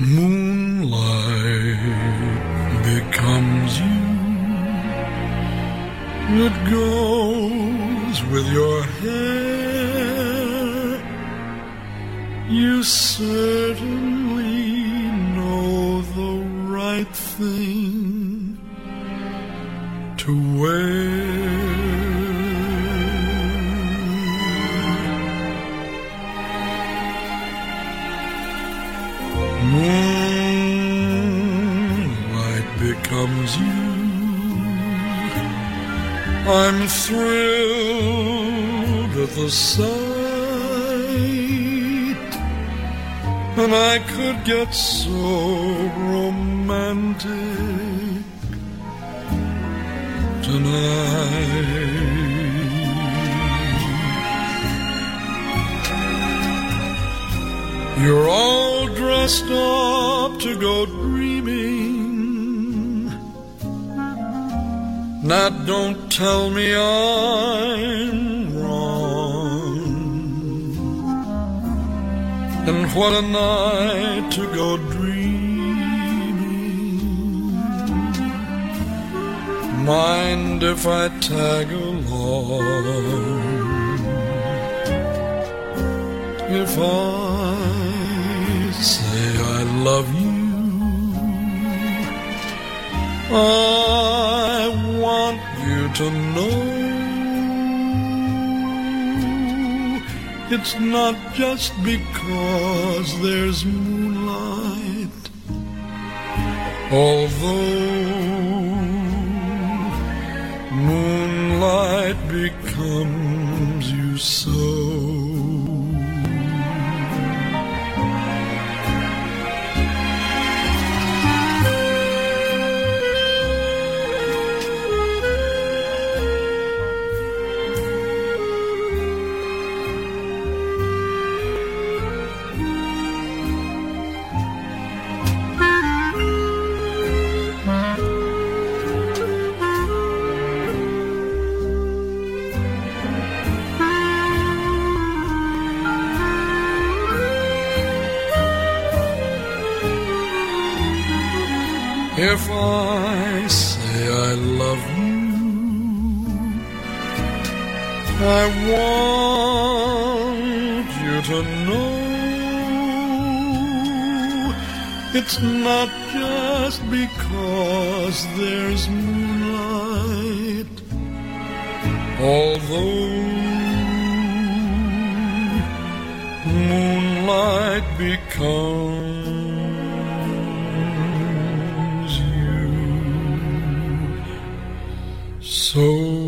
Moonlight becomes you. It goes with your hair. You certainly know the right thing to wear. Moonlight becomes you. I'm thrilled at the sight, and I could get so romantic tonight. You're all dressed up to go dreaming. Now don't tell me I'm wrong. And what a night to go dreaming. Mind if I tag along? If I love you. I want you to know it's not just because there's moonlight, although moonlight becomes you so. If I say I love you, I want you to know it's not just because there's moonlight, although moonlight becomes so